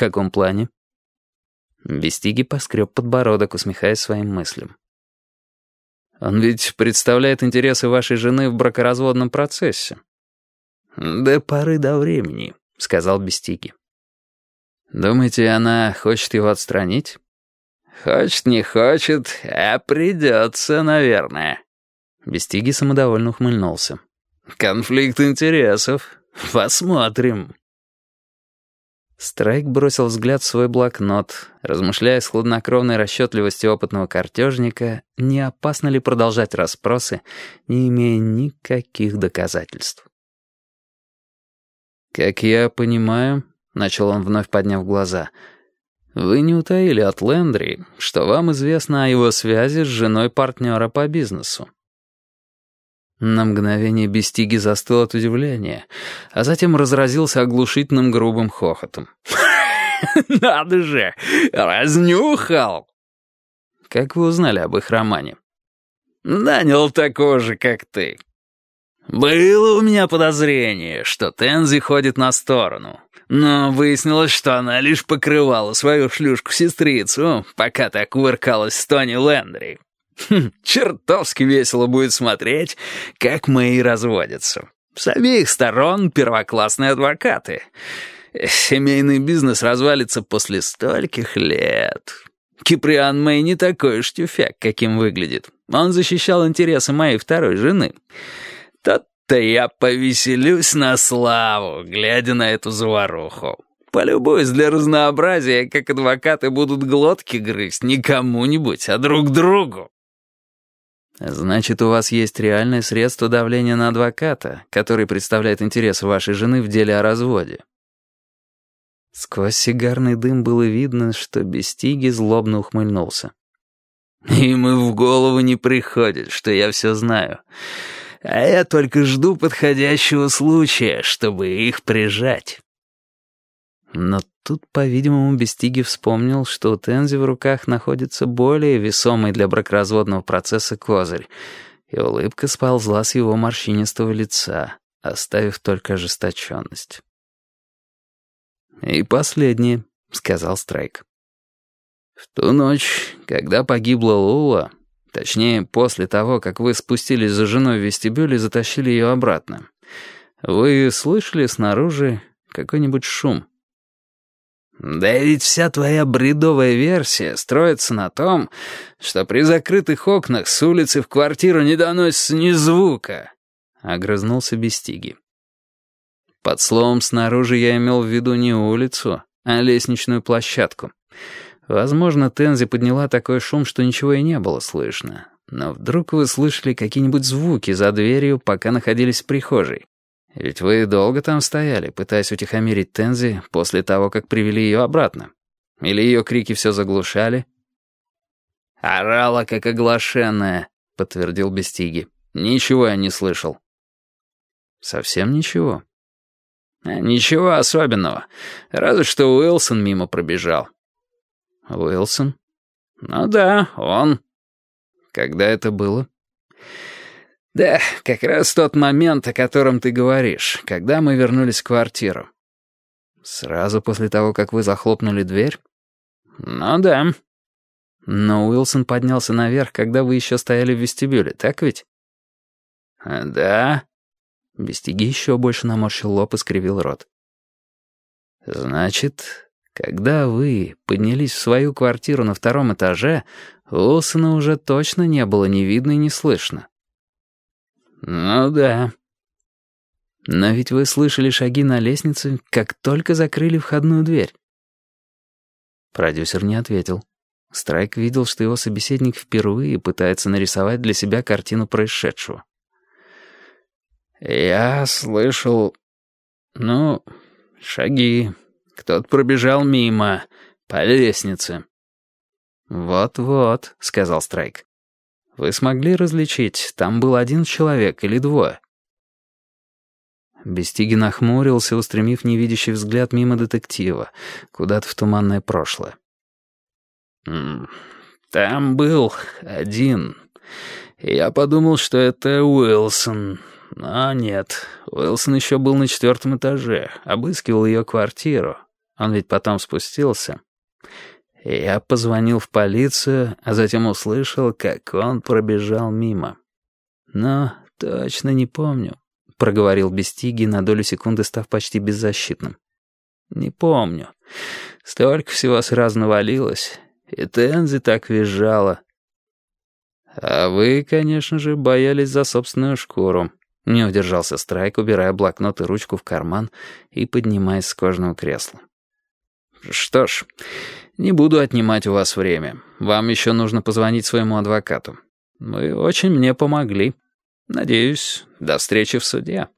каком плане?» Бестиги поскреб подбородок, усмехаясь своим мыслям. «Он ведь представляет интересы вашей жены в бракоразводном процессе». «До поры до времени», — сказал Бестиги. «Думаете, она хочет его отстранить?» «Хочет, не хочет, а придется, наверное». Бестиги самодовольно ухмыльнулся. «Конфликт интересов. Посмотрим». Страйк бросил взгляд в свой блокнот, размышляя с хладнокровной расчетливостью опытного картежника, не опасно ли продолжать расспросы, не имея никаких доказательств. «Как я понимаю», — начал он, вновь подняв глаза, — «вы не утаили от Лендри, что вам известно о его связи с женой партнера по бизнесу». На мгновение Бестиги застыл от удивления, а затем разразился оглушительным грубым хохотом. «Надо же! Разнюхал!» «Как вы узнали об их романе?» «Нанял такого же, как ты». «Было у меня подозрение, что Тензи ходит на сторону, но выяснилось, что она лишь покрывала свою шлюшку-сестрицу, пока так кувыркалась с Тони Лендри. Хм, чертовски весело будет смотреть, как мои разводятся. С обеих сторон первоклассные адвокаты. Семейный бизнес развалится после стольких лет. Киприан Мэй не такой уж тюфяк, каким выглядит. Он защищал интересы моей второй жены. Тот-то я повеселюсь на славу, глядя на эту заваруху. Полюбуюсь для разнообразия, как адвокаты будут глотки грызть не кому-нибудь, а друг другу. Значит, у вас есть реальное средство давления на адвоката, который представляет интересы вашей жены в деле о разводе. Сквозь сигарный дым было видно, что Бестиги злобно ухмыльнулся. «Им и в голову не приходит, что я все знаю. А я только жду подходящего случая, чтобы их прижать». Но тут, по-видимому, Бестиги вспомнил, что у Тензи в руках находится более весомый для бракоразводного процесса козырь, и улыбка сползла с его морщинистого лица, оставив только ожесточенность. «И последнее», — сказал Страйк. «В ту ночь, когда погибла Лула, точнее, после того, как вы спустились за женой в вестибюль и затащили ее обратно, вы слышали снаружи какой-нибудь шум?» Да ведь вся твоя бредовая версия строится на том, что при закрытых окнах с улицы в квартиру не доносится ни звука. Огрызнулся Бестиги. Под словом «снаружи» я имел в виду не улицу, а лестничную площадку. Возможно, Тензи подняла такой шум, что ничего и не было слышно. Но вдруг вы слышали какие-нибудь звуки за дверью, пока находились в прихожей. Ведь вы долго там стояли, пытаясь утихомирить Тензи после того, как привели ее обратно. Или ее крики все заглушали?» «Орала, как оглашенная», — подтвердил Бестиги. «Ничего я не слышал». «Совсем ничего?» «Э, «Ничего особенного. Разве что Уилсон мимо пробежал». «Уилсон?» «Ну да, он». «Когда это было?» «Да, как раз тот момент, о котором ты говоришь, когда мы вернулись в квартиру». «Сразу после того, как вы захлопнули дверь?» «Ну да». «Но Уилсон поднялся наверх, когда вы еще стояли в вестибюле, так ведь?» «Да». Бестиги еще больше наморщил лоб и скривил рот. «Значит, когда вы поднялись в свою квартиру на втором этаже, Уилсона уже точно не было ни видно и ни слышно». «Ну да». «Но ведь вы слышали шаги на лестнице, как только закрыли входную дверь». Продюсер не ответил. Страйк видел, что его собеседник впервые пытается нарисовать для себя картину происшедшего. «Я слышал... ну, шаги. Кто-то пробежал мимо, по лестнице». «Вот-вот», — сказал Страйк. Вы смогли различить, там был один человек или двое?» Бестиги нахмурился, устремив невидящий взгляд мимо детектива, куда-то в туманное прошлое. «Там был один. Я подумал, что это Уилсон. Но нет, Уилсон еще был на четвертом этаже, обыскивал ее квартиру. Он ведь потом спустился. Я позвонил в полицию, а затем услышал, как он пробежал мимо. Но точно не помню, — проговорил Бестиги, на долю секунды став почти беззащитным. Не помню. Столько всего сразу навалилось, и Тензи так визжала. А вы, конечно же, боялись за собственную шкуру. Не удержался Страйк, убирая блокнот и ручку в карман и поднимаясь с кожаного кресла. «Что ж, не буду отнимать у вас время. Вам еще нужно позвонить своему адвокату. Вы очень мне помогли. Надеюсь, до встречи в суде».